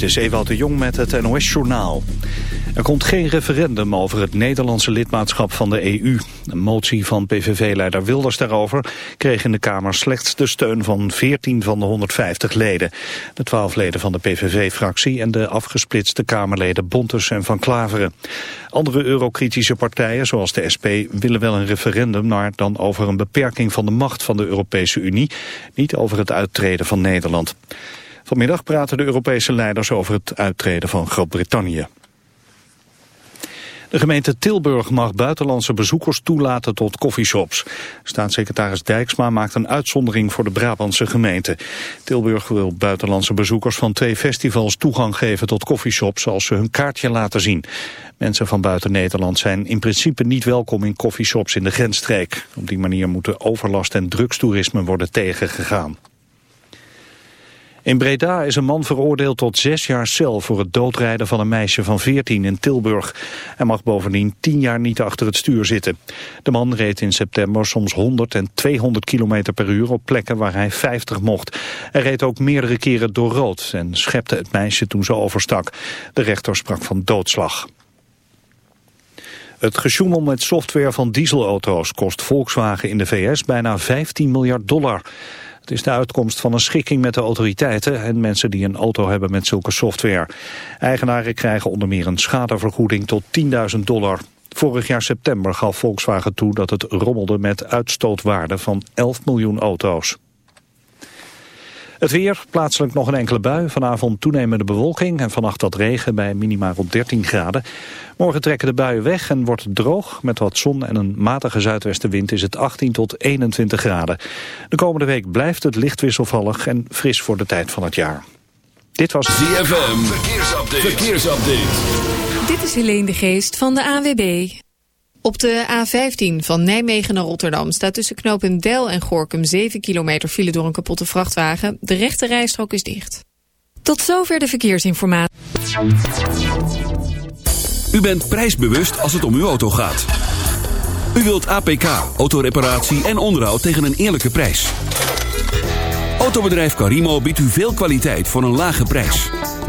Dit is Ewout de Jong met het NOS-journaal. Er komt geen referendum over het Nederlandse lidmaatschap van de EU. Een motie van PVV-leider Wilders daarover kreeg in de Kamer slechts de steun van 14 van de 150 leden. De 12 leden van de PVV-fractie en de afgesplitste Kamerleden Bontes en Van Klaveren. Andere eurokritische partijen, zoals de SP, willen wel een referendum, maar dan over een beperking van de macht van de Europese Unie, niet over het uittreden van Nederland. Vanmiddag praten de Europese leiders over het uittreden van Groot-Brittannië. De gemeente Tilburg mag buitenlandse bezoekers toelaten tot koffieshops. Staatssecretaris Dijksma maakt een uitzondering voor de Brabantse gemeente. Tilburg wil buitenlandse bezoekers van twee festivals toegang geven tot koffieshops als ze hun kaartje laten zien. Mensen van buiten Nederland zijn in principe niet welkom in koffieshops in de grensstreek. Op die manier moeten overlast en drugstoerisme worden tegengegaan. In Breda is een man veroordeeld tot zes jaar cel voor het doodrijden van een meisje van 14 in Tilburg. Hij mag bovendien tien jaar niet achter het stuur zitten. De man reed in september soms 100 en 200 km per uur op plekken waar hij 50 mocht. Hij reed ook meerdere keren door rood en schepte het meisje toen ze overstak. De rechter sprak van doodslag. Het gesjoemel met software van dieselauto's kost Volkswagen in de VS bijna 15 miljard dollar. Is de uitkomst van een schikking met de autoriteiten en mensen die een auto hebben met zulke software. Eigenaren krijgen onder meer een schadevergoeding tot 10.000 dollar. Vorig jaar september gaf Volkswagen toe dat het rommelde met uitstootwaarde van 11 miljoen auto's. Het weer, plaatselijk nog een enkele bui. Vanavond toenemende bewolking en vannacht wat regen bij minimaal rond 13 graden. Morgen trekken de buien weg en wordt het droog. Met wat zon en een matige zuidwestenwind is het 18 tot 21 graden. De komende week blijft het licht wisselvallig en fris voor de tijd van het jaar. Dit was ZFM, verkeersupdate. verkeersupdate. Dit is Helene de Geest van de AWB. Op de A15 van Nijmegen naar Rotterdam staat tussen knooppunt Del en Gorkum 7 kilometer file door een kapotte vrachtwagen. De rechte rijstrook is dicht. Tot zover de verkeersinformatie. U bent prijsbewust als het om uw auto gaat. U wilt APK, autoreparatie en onderhoud tegen een eerlijke prijs. Autobedrijf Carimo biedt u veel kwaliteit voor een lage prijs.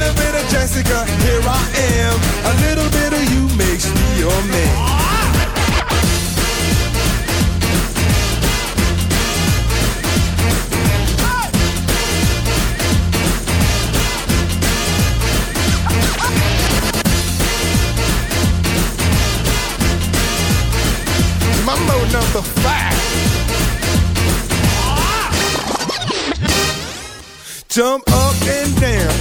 Little bit of Jessica, here I am. A little bit of you makes me your man. Mambo number five. Jump up and down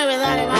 Mueve, dale, vamos.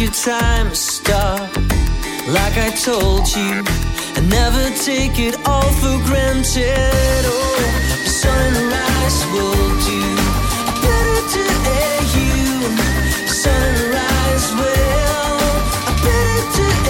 your time to stop. Like I told you, and never take it all for granted. Oh, sunrise will do better to air you. Sunrise will better to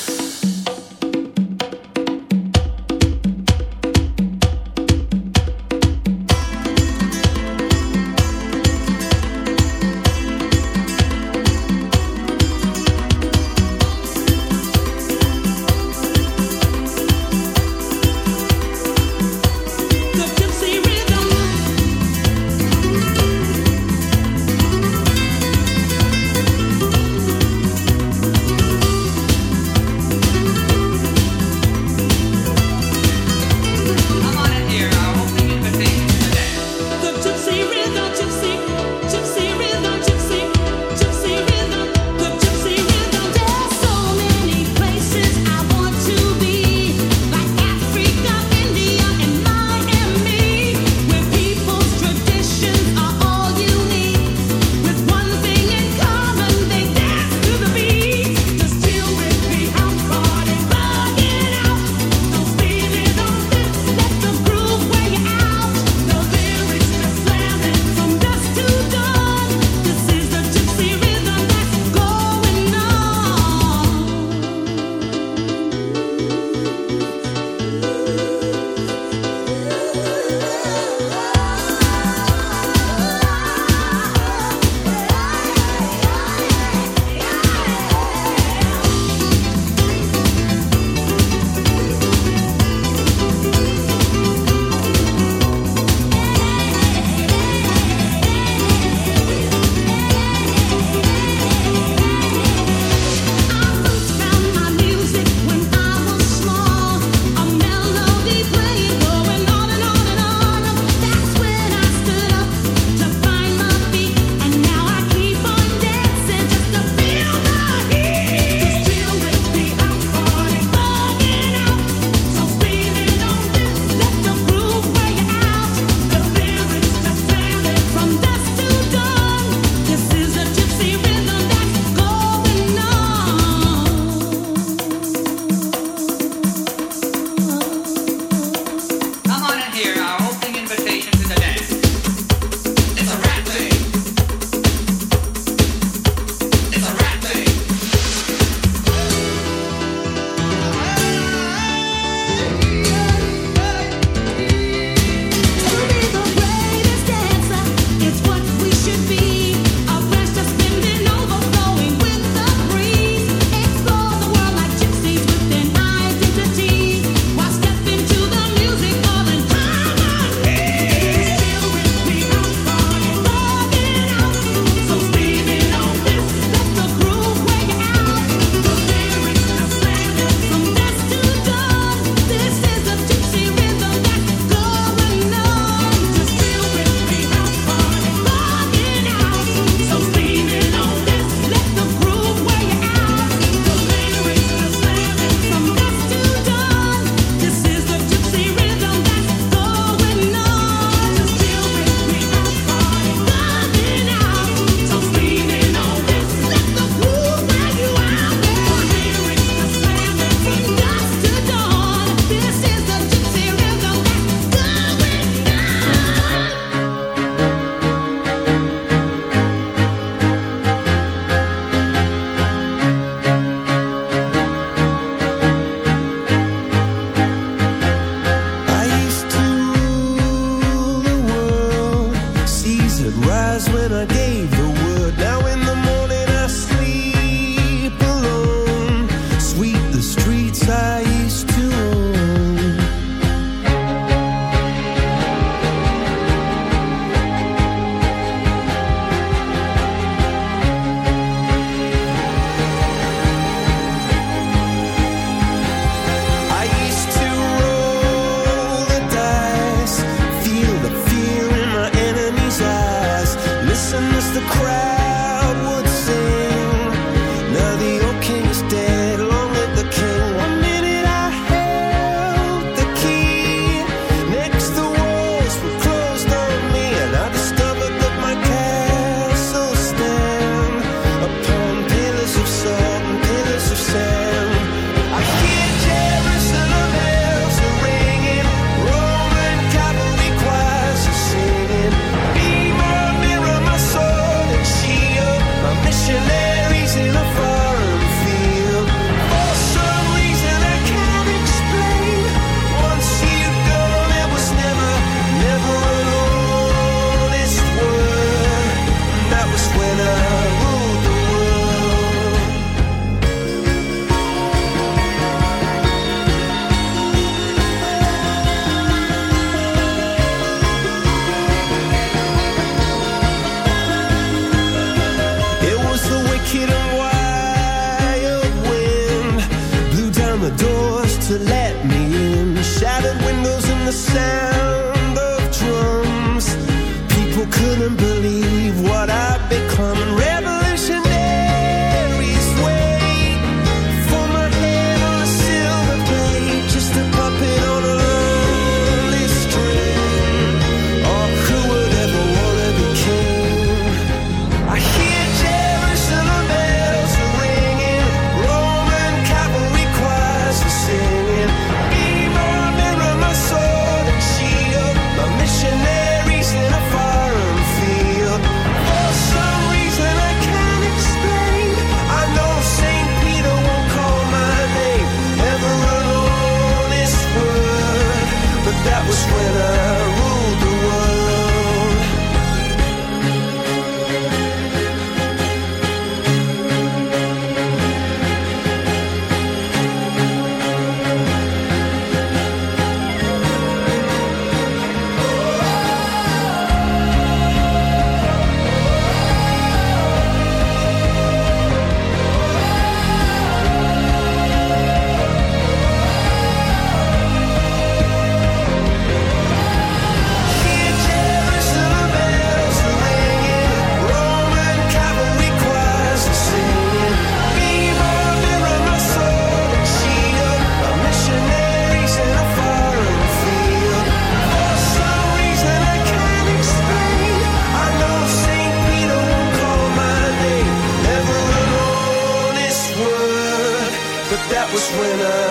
That